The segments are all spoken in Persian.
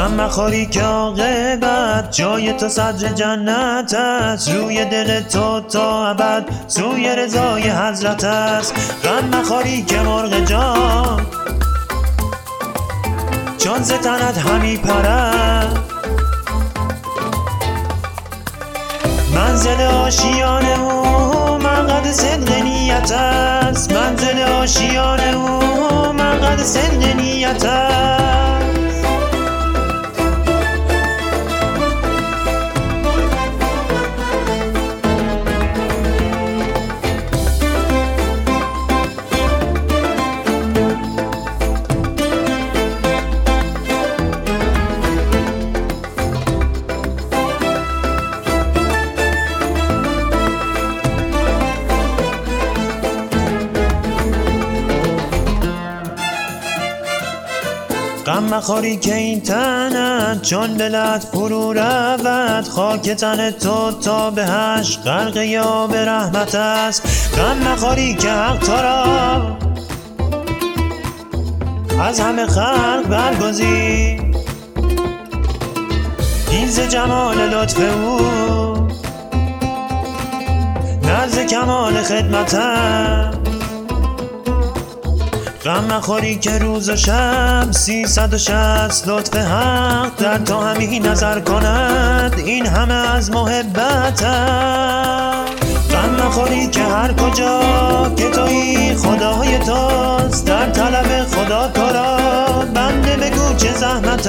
غم مخوری که عاقبت. جای تو صدر جنت است. روی دل تو تا ابد سوی رضای حضرت است. غم مخوری که مرغ جان. چون ز تنت همی پرد. منزل آشیان او مقد صدق نیت است. منزل آشیان او مقد صدق نیت است غم مخوری که این تنت چون دلت فرو رود. خاک تن تو تا به هش غرق یا به رحمت است. غم مخوری که حق تو از همه خلق برگزید این جمال لطف او نزد کمال خدمتم غم مخوری که روز و شب سیصد و شصت لطف حق در تو همی نظر کند. این همه از محبت غم مخوری که هر کجا که تویی خدای توست. در طلب خدا تو را بنده بگو چه زحمت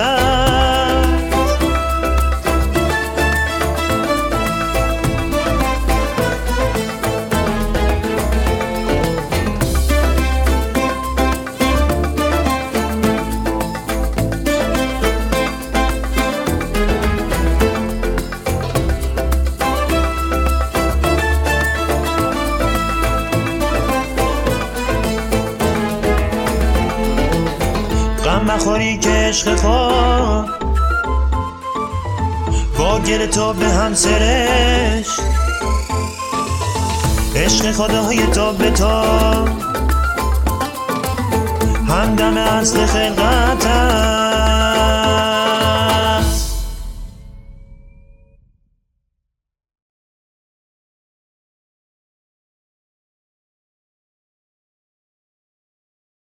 غم مخوری که عشق خود با گل تو به هم سرش عشق خدای تو به تو. همدم اصل خلقت